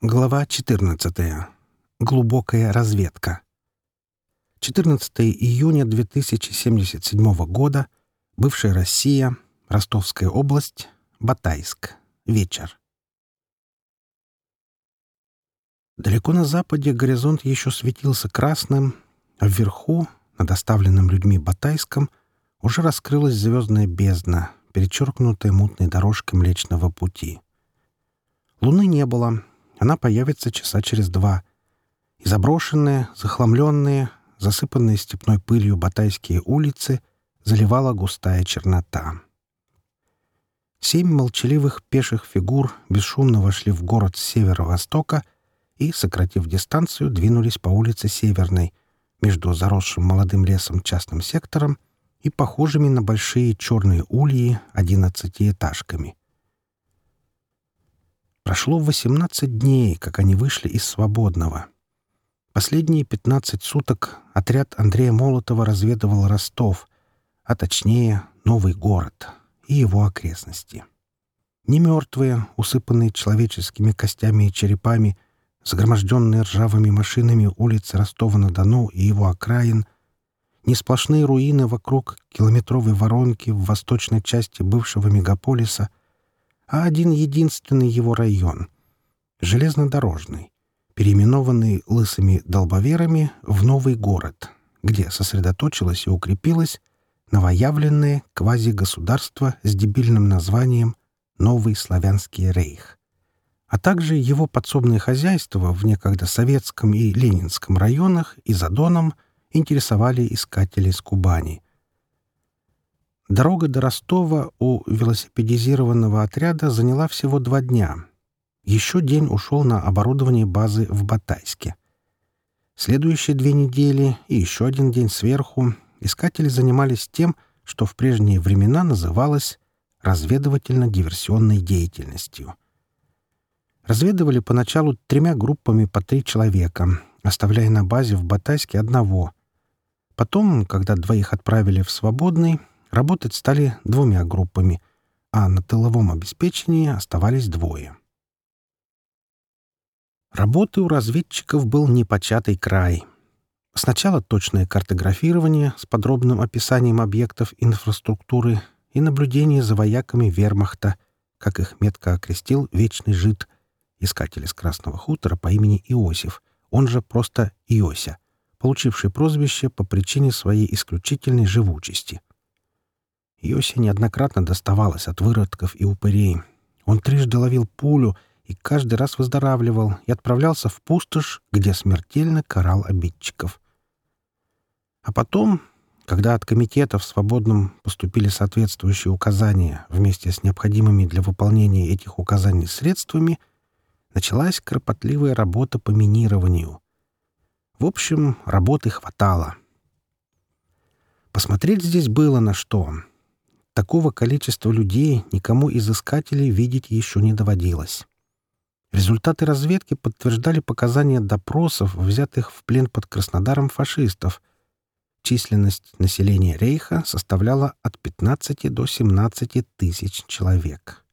Глава 14. Глубокая разведка. 14 июня 2077 года. Бывшая Россия. Ростовская область. Батайск. Вечер. Далеко на западе горизонт еще светился красным, а вверху, над оставленным людьми Батайском, уже раскрылась звездная бездна, перечеркнутая мутной дорожкой Млечного Пути. Луны не было — она появится часа через два. И заброшенные, захламленные, засыпанные степной пылью батайские улицы заливала густая чернота. Семь молчаливых пеших фигур бесшумно вошли в город с северо-востока и, сократив дистанцию, двинулись по улице Северной, между заросшим молодым лесом частным сектором и похожими на большие черные ульи одиннадцатиэтажками. Прошло 18 дней, как они вышли из свободного. Последние 15 суток отряд Андрея Молотова разведывал Ростов, а точнее Новый город и его окрестности. Не мертвые, усыпанные человеческими костями и черепами, загроможденные ржавыми машинами улицы Ростова-на-Дону и его окраин, не сплошные руины вокруг километровой воронки в восточной части бывшего мегаполиса — а один единственный его район — железнодорожный, переименованный лысыми долбоверами в новый город, где сосредоточилось и укрепилось новоявленное квазигосударство с дебильным названием «Новый славянский рейх», а также его подсобные хозяйства в некогда советском и ленинском районах и за Доном интересовали искатели с Кубани — Дорога до Ростова у велосипедизированного отряда заняла всего два дня. Еще день ушел на оборудование базы в Батайске. Следующие две недели и еще один день сверху искатели занимались тем, что в прежние времена называлось разведывательно-диверсионной деятельностью. Разведывали поначалу тремя группами по три человека, оставляя на базе в Батайске одного. Потом, когда двоих отправили в свободный, Работать стали двумя группами, а на тыловом обеспечении оставались двое. Работы у разведчиков был непочатый край. Сначала точное картографирование с подробным описанием объектов инфраструктуры и наблюдение за вояками вермахта, как их метко окрестил вечный жид, искатель из Красного хутора по имени Иосиф, он же просто Иося, получивший прозвище по причине своей исключительной живучести — Йося неоднократно доставалось от выродков и упырей. Он трижды ловил пулю и каждый раз выздоравливал и отправлялся в пустошь, где смертельно карал обидчиков. А потом, когда от комитета в свободном поступили соответствующие указания вместе с необходимыми для выполнения этих указаний средствами, началась кропотливая работа по минированию. В общем, работы хватало. Посмотреть здесь было на что — Такого количества людей никому из искателей видеть еще не доводилось. Результаты разведки подтверждали показания допросов, взятых в плен под Краснодаром фашистов. Численность населения Рейха составляла от 15 до 17 тысяч человек.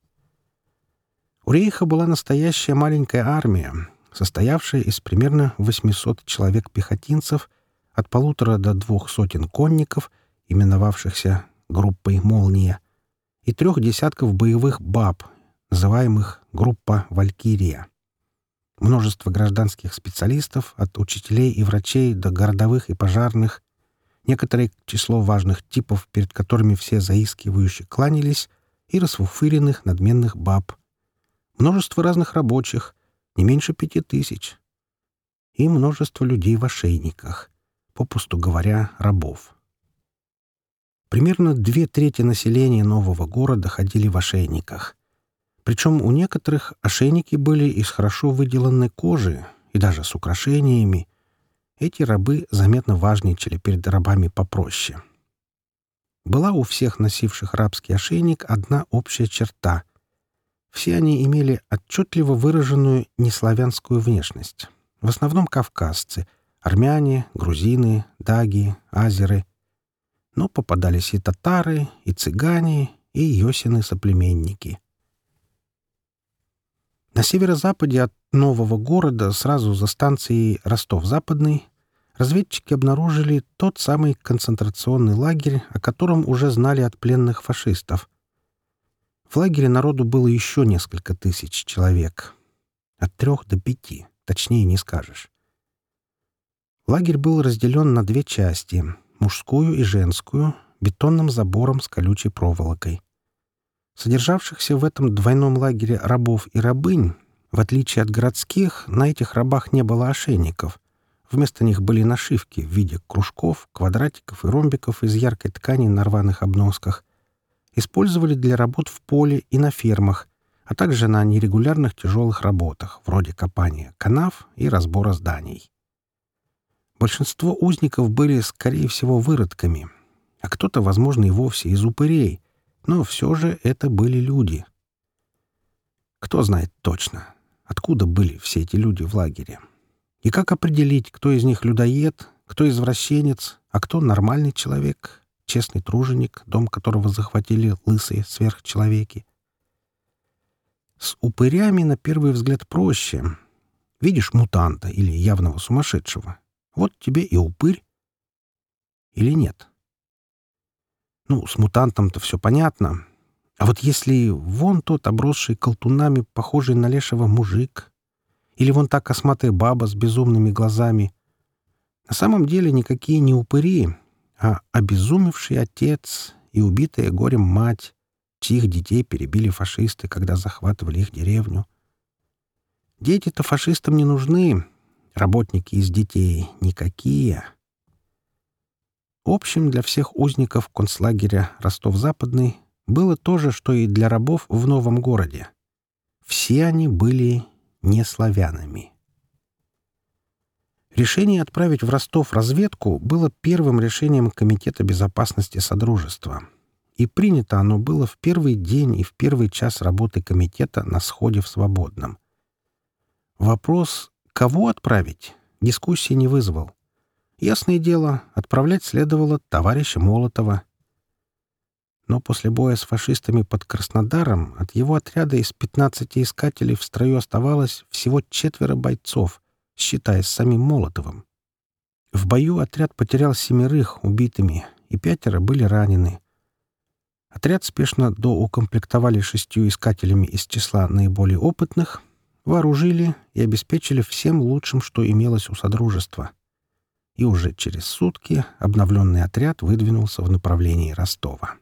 У Рейха была настоящая маленькая армия, состоявшая из примерно 800 человек-пехотинцев, от полутора до двух сотен конников, именовавшихся группой «Молния», и трех десятков боевых баб, называемых группа «Валькирия». Множество гражданских специалистов, от учителей и врачей до городовых и пожарных, некоторое число важных типов, перед которыми все заискивающие кланялись, и расфуфыренных надменных баб. Множество разных рабочих, не меньше пяти тысяч. И множество людей в ошейниках, попусту говоря, рабов. Примерно две трети населения нового города ходили в ошейниках. Причем у некоторых ошейники были из хорошо выделанной кожи и даже с украшениями. Эти рабы заметно важничали перед рабами попроще. Была у всех носивших рабский ошейник одна общая черта. Все они имели отчетливо выраженную неславянскую внешность. В основном кавказцы — армяне, грузины, даги, азеры — но попадались и татары, и цыгане, и Йосины соплеменники. На северо-западе от нового города, сразу за станцией Ростов-Западный, разведчики обнаружили тот самый концентрационный лагерь, о котором уже знали от пленных фашистов. В лагере народу было еще несколько тысяч человек. От трех до пяти, точнее не скажешь. Лагерь был разделен на две части — мужскую и женскую, бетонным забором с колючей проволокой. Содержавшихся в этом двойном лагере рабов и рабынь, в отличие от городских, на этих рабах не было ошейников. Вместо них были нашивки в виде кружков, квадратиков и ромбиков из яркой ткани на рваных обносках. Использовали для работ в поле и на фермах, а также на нерегулярных тяжелых работах, вроде копания канав и разбора зданий. Большинство узников были, скорее всего, выродками, а кто-то, возможно, и вовсе из упырей, но все же это были люди. Кто знает точно, откуда были все эти люди в лагере? И как определить, кто из них людоед, кто извращенец, а кто нормальный человек, честный труженик, дом которого захватили лысые сверхчеловеки? С упырями на первый взгляд проще. Видишь мутанта или явного сумасшедшего, вот тебе и упырь. Или нет? Ну, с мутантом-то все понятно. А вот если вон тот обросший колтунами, похожий на лешего мужик, или вон та косматая баба с безумными глазами, на самом деле никакие не упыри, а обезумевший отец и убитая горем мать, чьих детей перебили фашисты, когда захватывали их деревню. Дети-то фашистам не нужны, Работники из детей никакие. Общим для всех узников концлагеря Ростов-Западный было то же, что и для рабов в новом городе. Все они были не славянами. Решение отправить в Ростов разведку было первым решением Комитета безопасности Содружества. И принято оно было в первый день и в первый час работы комитета на сходе в Свободном. Вопрос Кого отправить? Дискуссии не вызвал. Ясное дело, отправлять следовало товарища Молотова. Но после боя с фашистами под Краснодаром от его отряда из 15 искателей в строю оставалось всего четверо бойцов, считая с самим Молотовым. В бою отряд потерял семерых убитыми, и пятеро были ранены. Отряд спешно доукомплектовали шестью искателями из числа наиболее опытных вооружили и обеспечили всем лучшим, что имелось у Содружества. И уже через сутки обновленный отряд выдвинулся в направлении Ростова.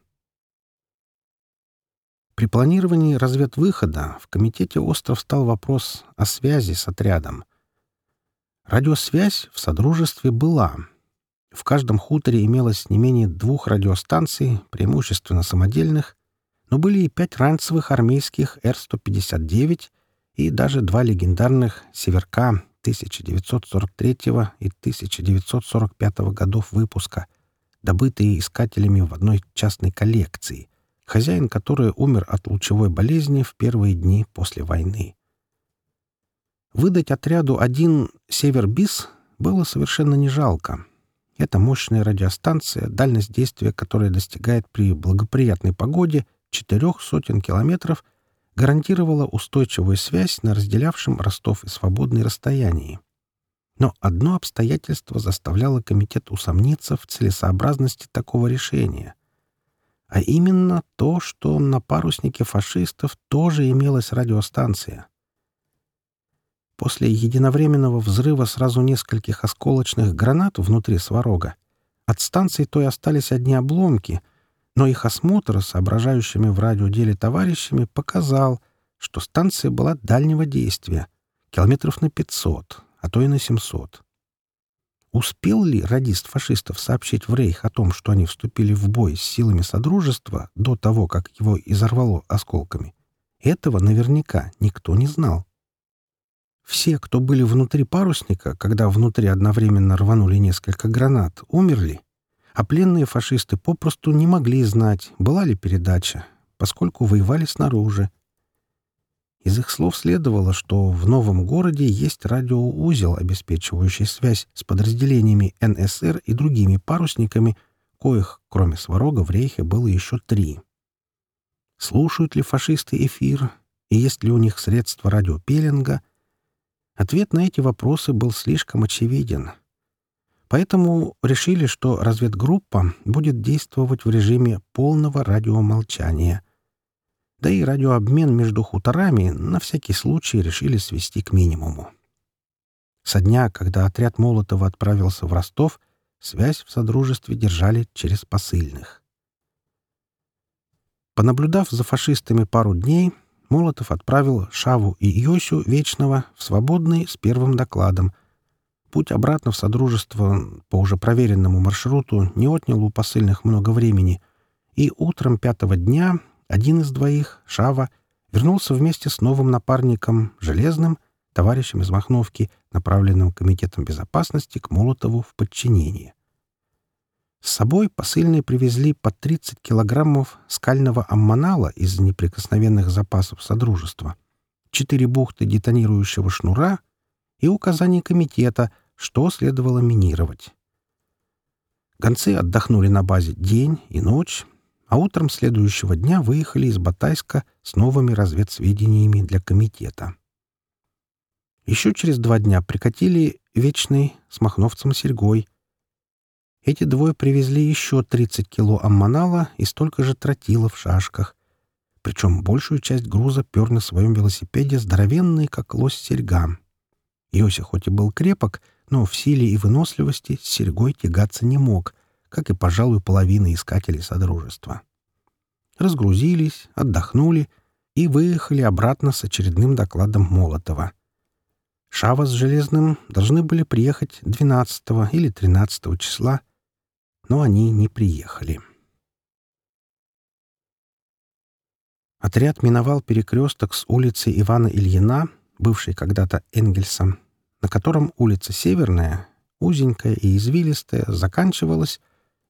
При планировании разведвыхода в комитете остров стал вопрос о связи с отрядом. Радиосвязь в Содружестве была. В каждом хуторе имелось не менее двух радиостанций, преимущественно самодельных, но были и пять ранцевых армейских Р-159 и даже два легендарных «Северка» 1943 и 1945 годов выпуска, добытые искателями в одной частной коллекции, хозяин которой умер от лучевой болезни в первые дни после войны. Выдать отряду один «Севербис» было совершенно не жалко. Это мощная радиостанция, дальность действия которой достигает при благоприятной погоде четырех сотен километров гарантировала устойчивую связь на разделявшем Ростов и Свободный расстоянии. Но одно обстоятельство заставляло комитет усомниться в целесообразности такого решения, а именно то, что на паруснике фашистов тоже имелась радиостанция. После единовременного взрыва сразу нескольких осколочных гранат внутри Сварога от станции той остались одни обломки — но их осмотр соображающими в радиоделе товарищами показал, что станция была дальнего действия, километров на 500, а то и на 700. Успел ли радист фашистов сообщить в Рейх о том, что они вступили в бой с силами Содружества до того, как его изорвало осколками? Этого наверняка никто не знал. Все, кто были внутри парусника, когда внутри одновременно рванули несколько гранат, умерли а пленные фашисты попросту не могли знать, была ли передача, поскольку воевали снаружи. Из их слов следовало, что в новом городе есть радиоузел, обеспечивающий связь с подразделениями НСР и другими парусниками, коих, кроме Сварога, в Рейхе было еще три. Слушают ли фашисты эфир? И есть ли у них средства радиопеллинга? Ответ на эти вопросы был слишком очевиден — Поэтому решили, что разведгруппа будет действовать в режиме полного радиомолчания. Да и радиообмен между хуторами на всякий случай решили свести к минимуму. Со дня, когда отряд Молотова отправился в Ростов, связь в Содружестве держали через посыльных. Понаблюдав за фашистами пару дней, Молотов отправил Шаву и Йосю Вечного в свободный с первым докладом — Путь обратно в Содружество по уже проверенному маршруту не отнял у посыльных много времени, и утром пятого дня один из двоих, Шава, вернулся вместе с новым напарником, Железным, товарищем из Махновки, направленным Комитетом безопасности к Молотову в подчинение. С собой посыльные привезли по 30 килограммов скального аммонала из неприкосновенных запасов Содружества, четыре бухты детонирующего шнура и указание комитета — что следовало минировать. Гонцы отдохнули на базе день и ночь, а утром следующего дня выехали из Батайска с новыми разведсведениями для комитета. Еще через два дня прикатили Вечный с Махновцем-Серьгой. Эти двое привезли еще 30 кило аммонала и столько же тротила в шашках. Причем большую часть груза пер на своем велосипеде здоровенный, как лось серьга. Йося хоть и был крепок, — но в силе и выносливости с Серегой тягаться не мог, как и, пожалуй, половина искателей Содружества. Разгрузились, отдохнули и выехали обратно с очередным докладом Молотова. Шава с Железным должны были приехать 12 или 13 числа, но они не приехали. Отряд миновал перекресток с улицы Ивана Ильина, бывшей когда-то Энгельсом, на котором улица Северная, узенькая и извилистая, заканчивалась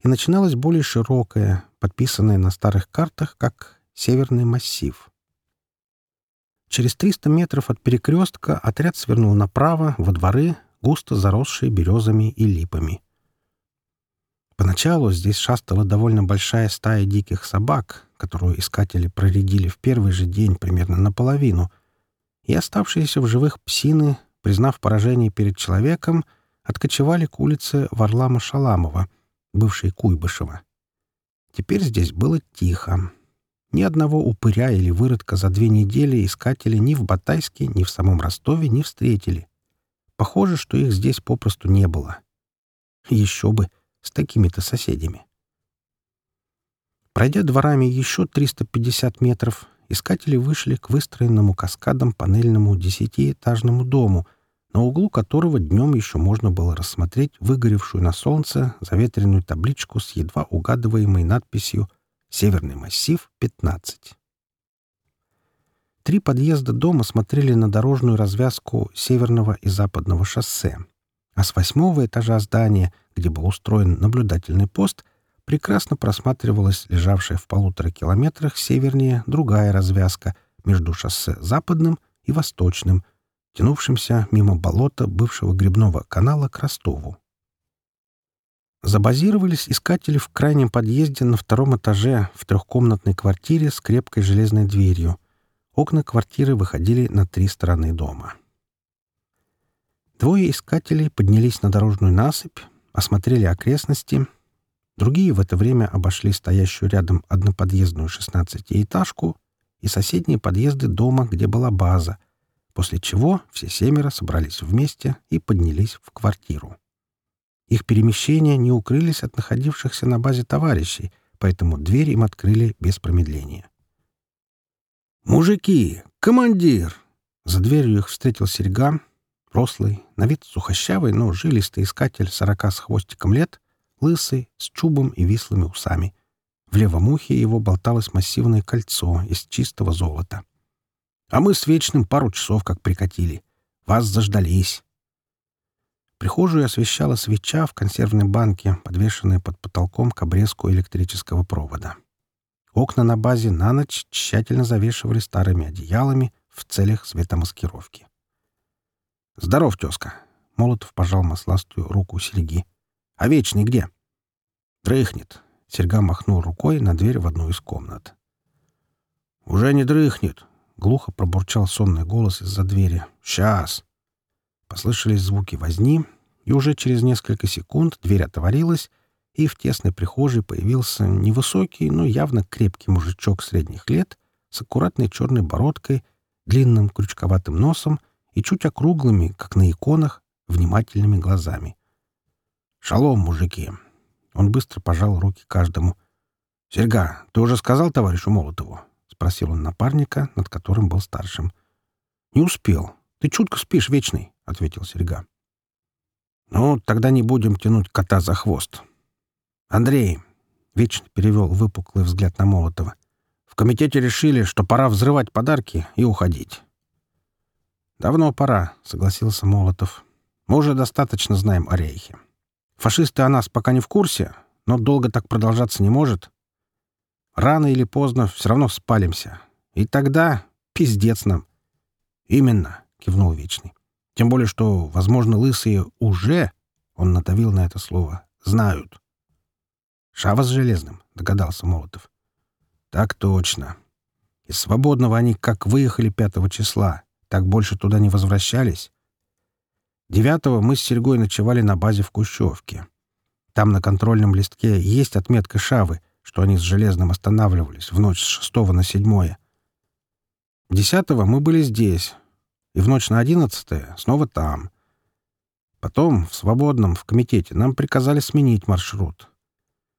и начиналась более широкая, подписанная на старых картах как «Северный массив». Через 300 метров от перекрестка отряд свернул направо, во дворы, густо заросшие березами и липами. Поначалу здесь шастала довольно большая стая диких собак, которую искатели проредили в первый же день примерно наполовину, и оставшиеся в живых псины признав поражение перед человеком, откочевали к улице Варлама Шаламова, бывшей Куйбышева. Теперь здесь было тихо. Ни одного упыря или выродка за две недели искатели ни в Батайске, ни в самом Ростове не встретили. Похоже, что их здесь попросту не было. Еще бы, с такими-то соседями. Пройдя дворами еще 350 метров, искатели вышли к выстроенному каскадом панельному десятиэтажному дому, на углу которого днем еще можно было рассмотреть выгоревшую на солнце заветренную табличку с едва угадываемой надписью «Северный массив, 15». Три подъезда дома смотрели на дорожную развязку северного и западного шоссе, а с восьмого этажа здания, где был устроен наблюдательный пост — прекрасно просматривалась лежавшая в полутора километрах севернее другая развязка между шоссе Западным и Восточным, тянувшимся мимо болота бывшего грибного канала к Ростову. Забазировались искатели в крайнем подъезде на втором этаже в трехкомнатной квартире с крепкой железной дверью. Окна квартиры выходили на три стороны дома. Двое искателей поднялись на дорожную насыпь, осмотрели окрестности Другие в это время обошли стоящую рядом одноподъездную шестнадцатиэтажку и соседние подъезды дома, где была база, после чего все семеро собрались вместе и поднялись в квартиру. Их перемещения не укрылись от находившихся на базе товарищей, поэтому дверь им открыли без промедления. «Мужики! Командир!» За дверью их встретил Серега, рослый, на вид сухощавый, но жилистый искатель сорока с хвостиком лет, лысый, с чубом и вислыми усами. В левом ухе его болталось массивное кольцо из чистого золота. А мы с Вечным пару часов как прикатили. Вас заждались. Прихожую освещала свеча в консервной банке, подвешенная под потолком к обрезку электрического провода. Окна на базе на ночь тщательно завешивали старыми одеялами в целях светомаскировки. «Здоров, тезка!» — Молотов пожал масластую руку Сереги. А Вечный где?» «Дрыхнет». Серга махнул рукой на дверь в одну из комнат. «Уже не дрыхнет», — глухо пробурчал сонный голос из-за двери. «Сейчас». Послышались звуки возни, и уже через несколько секунд дверь отворилась, и в тесной прихожей появился невысокий, но явно крепкий мужичок средних лет с аккуратной черной бородкой, длинным крючковатым носом и чуть округлыми, как на иконах, внимательными глазами. «Шалом, мужики!» Он быстро пожал руки каждому. «Серьга, ты уже сказал товарищу Молотову?» — спросил он напарника, над которым был старшим. «Не успел. Ты чутко спишь, Вечный», — ответил Серьга. «Ну, тогда не будем тянуть кота за хвост». «Андрей», — Вечный перевел выпуклый взгляд на Молотова, «в комитете решили, что пора взрывать подарки и уходить». «Давно пора», — согласился Молотов. «Мы уже достаточно знаем о рейхе». Фашисты о нас пока не в курсе, но долго так продолжаться не может. Рано или поздно все равно спалимся. И тогда пиздец нам. Именно, кивнул Вечный. Тем более, что, возможно, лысые уже, он надавил на это слово, знают. Шава с железным, догадался Молотов. Так точно. Из свободного они как выехали 5 числа, так больше туда не возвращались. Девятого мы с Серегой ночевали на базе в Кущевке. Там на контрольном листке есть отметка Шавы, что они с Железным останавливались в ночь с шестого на седьмое. Десятого мы были здесь, и в ночь на одиннадцатое снова там. Потом в свободном в комитете нам приказали сменить маршрут.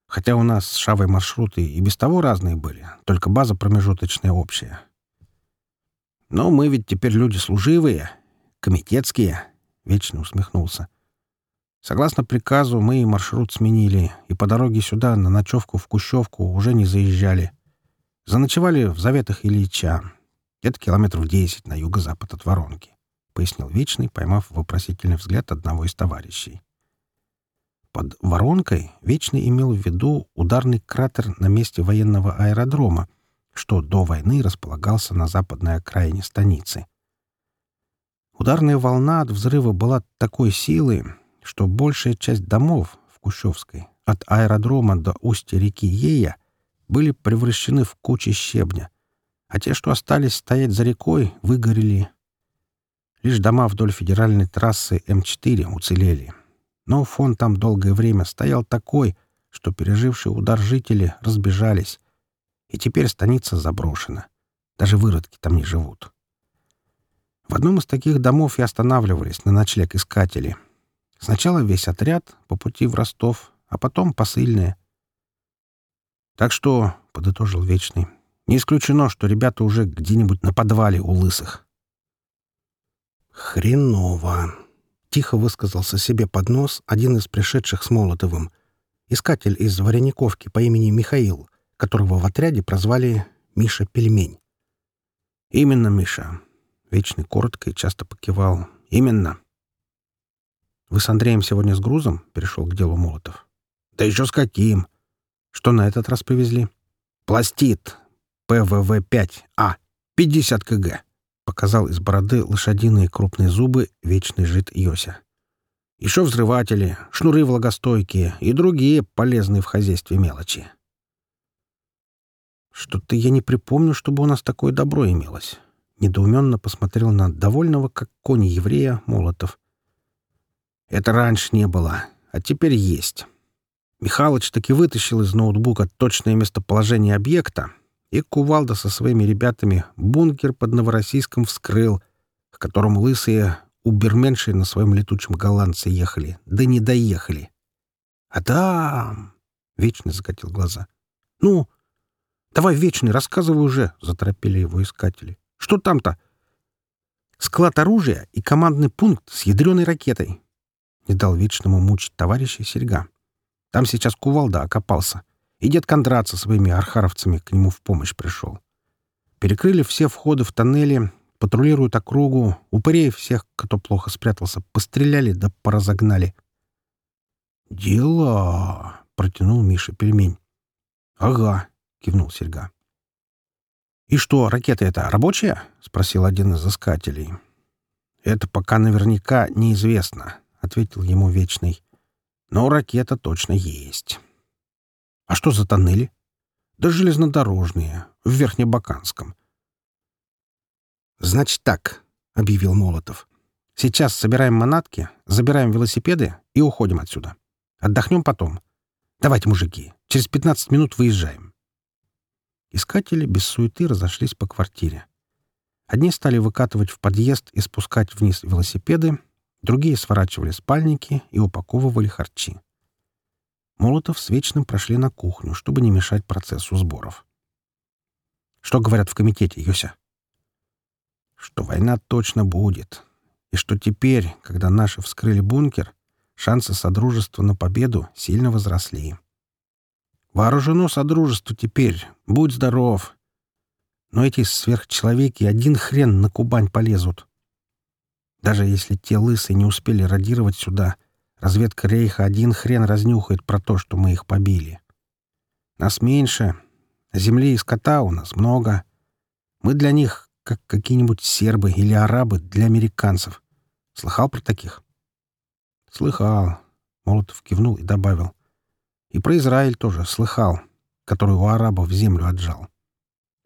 Хотя у нас с Шавой маршруты и без того разные были, только база промежуточная общая. Но мы ведь теперь люди служивые, комитетские — Вечно усмехнулся. Согласно приказу, мы и маршрут сменили, и по дороге сюда на ночевку в Кущевку уже не заезжали. Заночевали в заветах Ильича. Это километров десять на юго-запад от Воронки, — пояснил Вечный, поймав вопросительный взгляд одного из товарищей. Под «Воронкой» Вечный имел в виду ударный кратер на месте военного аэродрома, что до войны располагался на западной окраине станицы. Ударная волна от взрыва была такой силы, что большая часть домов в Кущевской, от аэродрома до устья реки Ея, были превращены в кучи щебня, а те, что остались стоять за рекой, выгорели. Лишь дома вдоль федеральной трассы М4 уцелели. Но фон там долгое время стоял такой, что пережившие удар жители разбежались, и теперь станица заброшена. Даже выродки там не живут. В одном из таких домов и останавливались на ночлег искатели. Сначала весь отряд по пути в Ростов, а потом посыльные. «Так что», — подытожил Вечный, — «не исключено, что ребята уже где-нибудь на подвале у лысых». «Хреново», — тихо высказался себе под нос один из пришедших с Молотовым, искатель из Варениковки по имени Михаил, которого в отряде прозвали Миша Пельмень. «Именно Миша. Вечный коротко и часто покивал. «Именно!» «Вы с Андреем сегодня с грузом?» — перешел к делу Молотов. «Да еще с каким!» «Что на этот раз привезли?» «Пластит! А, ПВВ-5А! 50 кг!» — показал из бороды лошадиные крупные зубы вечный жид Йося. «Еще взрыватели, шнуры влагостойкие и другие полезные в хозяйстве мелочи». «Что-то я не припомню, чтобы у нас такое добро имелось недоуменно посмотрел на довольного, как кони еврея, Молотов. «Это раньше не было, а теперь есть». Михалыч таки вытащил из ноутбука точное местоположение объекта, и Кувалда со своими ребятами бункер под Новороссийском вскрыл, к которому лысые уберменши на своем летучем голландце ехали, да не доехали. «А там...» — Вечный закатил глаза. «Ну, давай, Вечный, рассказывай уже!» — заторопили его искатели. Что там-то? Склад оружия и командный пункт с ядреной ракетой. Не дал вечному мучить товарища Серьга. Там сейчас кувалда окопался. И дед Кондрат со своими архаровцами к нему в помощь пришел. Перекрыли все входы в тоннели, патрулируют округу, упырей всех, кто плохо спрятался, постреляли да поразогнали. «Дела!» — протянул Миша пельмень. «Ага!» — кивнул Серьга. «И что, ракета это рабочая?» — спросил один из искателей. «Это пока наверняка неизвестно», — ответил ему Вечный. «Но ракета точно есть». «А что за тоннели?» «Да железнодорожные, в Верхнебаканском». «Значит так», — объявил Молотов. «Сейчас собираем манатки, забираем велосипеды и уходим отсюда. Отдохнем потом. Давайте, мужики, через пятнадцать минут выезжаем». Искатели без суеты разошлись по квартире. Одни стали выкатывать в подъезд и спускать вниз велосипеды, другие сворачивали спальники и упаковывали харчи. Молотов с Вечным прошли на кухню, чтобы не мешать процессу сборов. «Что говорят в комитете, Юся?» «Что война точно будет, и что теперь, когда наши вскрыли бункер, шансы Содружества на победу сильно возросли». Вооружено Содружество теперь. Будь здоров. Но эти сверхчеловеки один хрен на Кубань полезут. Даже если те лысые не успели радировать сюда, разведка Рейха один хрен разнюхает про то, что мы их побили. Нас меньше. Земли и скота у нас много. Мы для них как какие-нибудь сербы или арабы для американцев. Слыхал про таких? Слыхал. Молотов кивнул и добавил. И про Израиль тоже слыхал, который у арабов землю отжал.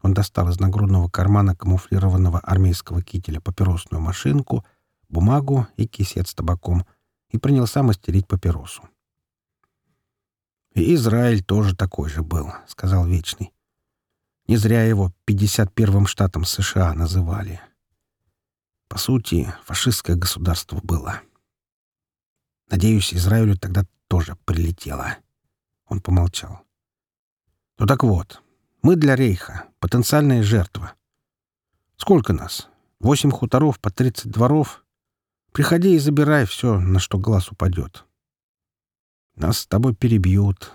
Он достал из нагрудного кармана камуфлированного армейского кителя папиросную машинку, бумагу и кисет с табаком и принялся мастерить папиросу. «И Израиль тоже такой же был», — сказал Вечный. «Не зря его 51-м штатом США называли. По сути, фашистское государство было. Надеюсь, Израилю тогда тоже прилетело». Он помолчал. «Ну так вот, мы для рейха потенциальная жертва. Сколько нас? Восемь хуторов по тридцать дворов? Приходи и забирай все, на что глаз упадет. Нас с тобой перебьют.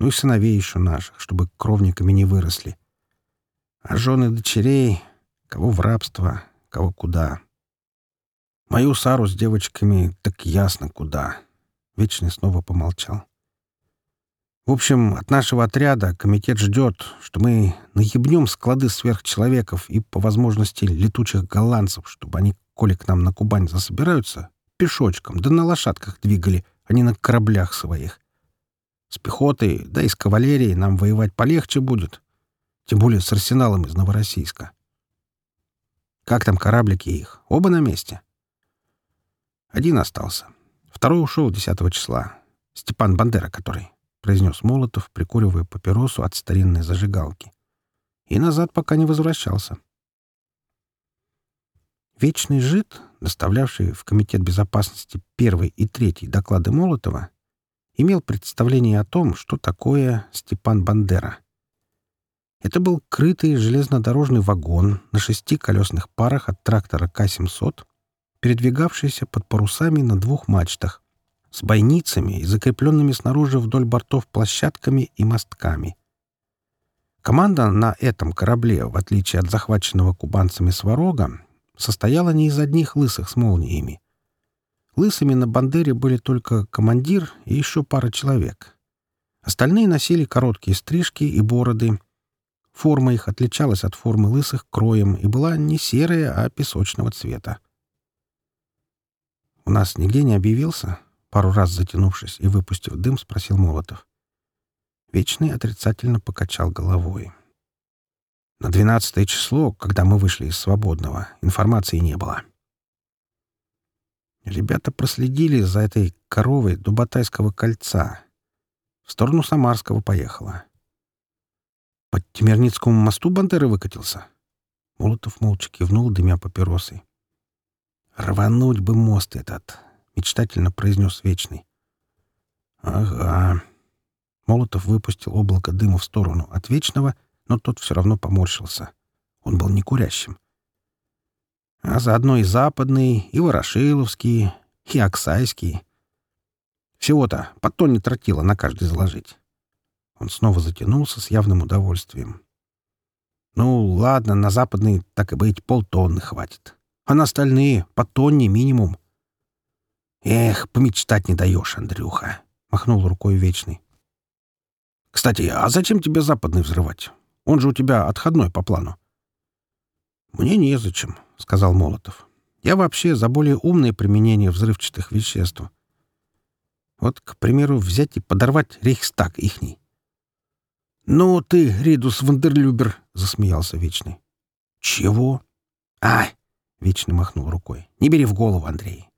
Ну и сыновей еще наших, чтобы кровниками не выросли. А жены дочерей, кого в рабство, кого куда. Мою Сару с девочками так ясно куда. Вечный снова помолчал. В общем, от нашего отряда комитет ждет, что мы наебнем склады сверхчеловеков и, по возможности, летучих голландцев, чтобы они, коли к нам на Кубань засобираются, пешочком, да на лошадках двигали, а не на кораблях своих. С пехотой, да и с кавалерией нам воевать полегче будет. Тем более с арсеналом из Новороссийска. Как там кораблики их? Оба на месте? Один остался. Второй ушел 10 числа. Степан Бандера который произнес Молотов, прикуривая папиросу от старинной зажигалки. И назад пока не возвращался. Вечный жид, доставлявший в Комитет безопасности первый и третий доклады Молотова, имел представление о том, что такое Степан Бандера. Это был крытый железнодорожный вагон на шести колесных парах от трактора К-700, передвигавшийся под парусами на двух мачтах, с бойницами и закрепленными снаружи вдоль бортов площадками и мостками. Команда на этом корабле, в отличие от захваченного кубанцами сварога, состояла не из одних лысых с молниями. Лысыми на Бандере были только командир и еще пара человек. Остальные носили короткие стрижки и бороды. Форма их отличалась от формы лысых кроем и была не серая, а песочного цвета. «У нас нигде не объявился?» Пару раз затянувшись и выпустив дым, спросил Молотов. Вечный отрицательно покачал головой. На двенадцатое число, когда мы вышли из свободного, информации не было. Ребята проследили за этой коровой до Батайского кольца. В сторону Самарского поехала. Под Темерницкому мосту Бандеры выкатился. Молотов молча кивнул, дымя папиросой. «Рвануть бы мост этот, мечтательно произнес Вечный. «Ага». Молотов выпустил облако дыма в сторону от Вечного, но тот все равно поморщился. Он был не курящим. А заодно и западный, и Ворошиловский, и Оксайский. Всего-то по тонне тротила на каждый заложить. Он снова затянулся с явным удовольствием. «Ну, ладно, на западный так и быть, полтонны хватит. А на остальные — по тонне минимум. «Эх, помечтать не даешь, Андрюха!» — махнул рукой Вечный. «Кстати, а зачем тебе западный взрывать? Он же у тебя отходной по плану». «Мне незачем», — сказал Молотов. «Я вообще за более умное применение взрывчатых веществ. Вот, к примеру, взять и подорвать рейхстаг ихний». «Ну ты, Ридус Вандерлюбер!» — засмеялся Вечный. «Чего?» «А!» — Вечный махнул рукой. «Не бери в голову, Андрей.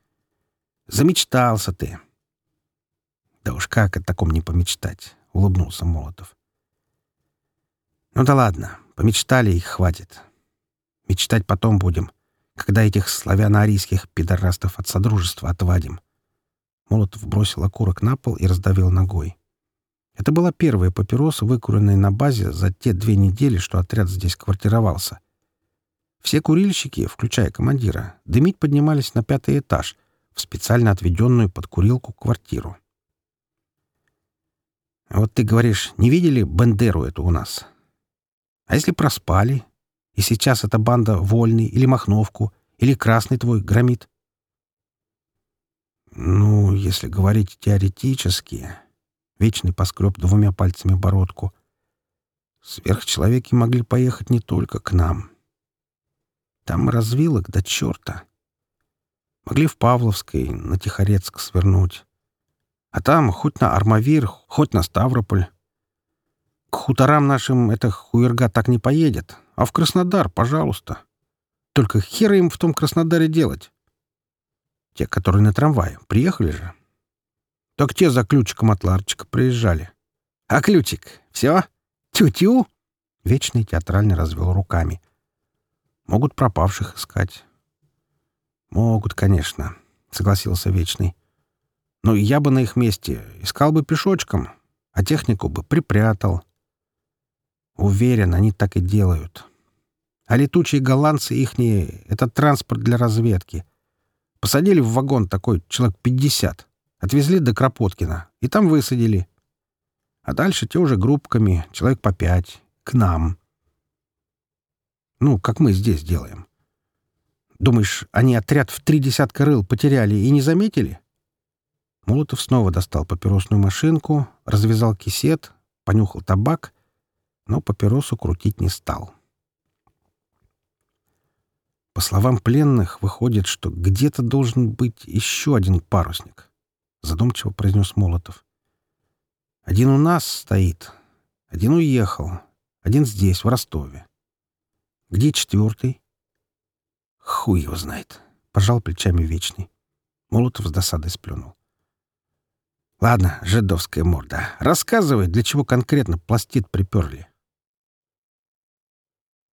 Замечтался ты. Да уж как о таком не помечтать, улыбнулся Молотов. Ну да ладно, помечтали их хватит. Мечтать потом будем, когда этих славяно-арийских пидорастов от содружества отвадим. Молотов бросил окурок на пол и раздавил ногой. Это была первая папироса, выкуренная на базе за те две недели, что отряд здесь квартировался. Все курильщики, включая командира, дымить поднимались на пятый этаж — специально отведенную под курилку квартиру. А вот ты говоришь, не видели Бендеру эту у нас? А если проспали, и сейчас эта банда Вольный или Махновку, или Красный твой громит? Ну, если говорить теоретически, Вечный поскреб двумя пальцами бородку. Сверхчеловеки могли поехать не только к нам. Там развилок до черта. Могли в Павловской, на Тихорецк свернуть. А там хоть на Армавир, хоть на Ставрополь. К хуторам нашим эта хуерга так не поедет. А в Краснодар, пожалуйста. Только хера им в том Краснодаре делать. Те, которые на трамвае, приехали же. Так те за ключиком от Ларчика приезжали. А ключик? Все? Тю-тю? Вечный театральный развел руками. Могут пропавших искать. «Могут, конечно», — согласился Вечный. «Но я бы на их месте искал бы пешочком, а технику бы припрятал». Уверен, они так и делают. А летучие голландцы ихние — это транспорт для разведки. Посадили в вагон такой человек пятьдесят, отвезли до Кропоткина и там высадили. А дальше те уже группками, человек по пять, к нам. Ну, как мы здесь делаем. Думаешь, они отряд в три десятка рыл потеряли и не заметили?» Молотов снова достал папиросную машинку, развязал кисет, понюхал табак, но папиросу крутить не стал. По словам пленных, выходит, что где-то должен быть еще один парусник, — задумчиво произнес Молотов. Один у нас стоит, один уехал, один здесь, в Ростове. Где четвертый? Хуй его знает. Пожал плечами вечный. Молотов с досадой сплюнул. Ладно, жидовская морда. Рассказывай, для чего конкретно пластид приперли.